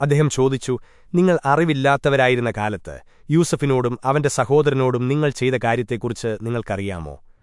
അദ്ദേഹം ചോദിച്ചു നിങ്ങൾ അറിവില്ലാത്തവരായിരുന്ന കാലത്ത് യൂസഫിനോടും അവന്റെ സഹോദരനോടും നിങ്ങൾ ചെയ്ത കാര്യത്തെക്കുറിച്ച് നിങ്ങൾക്കറിയാമോ?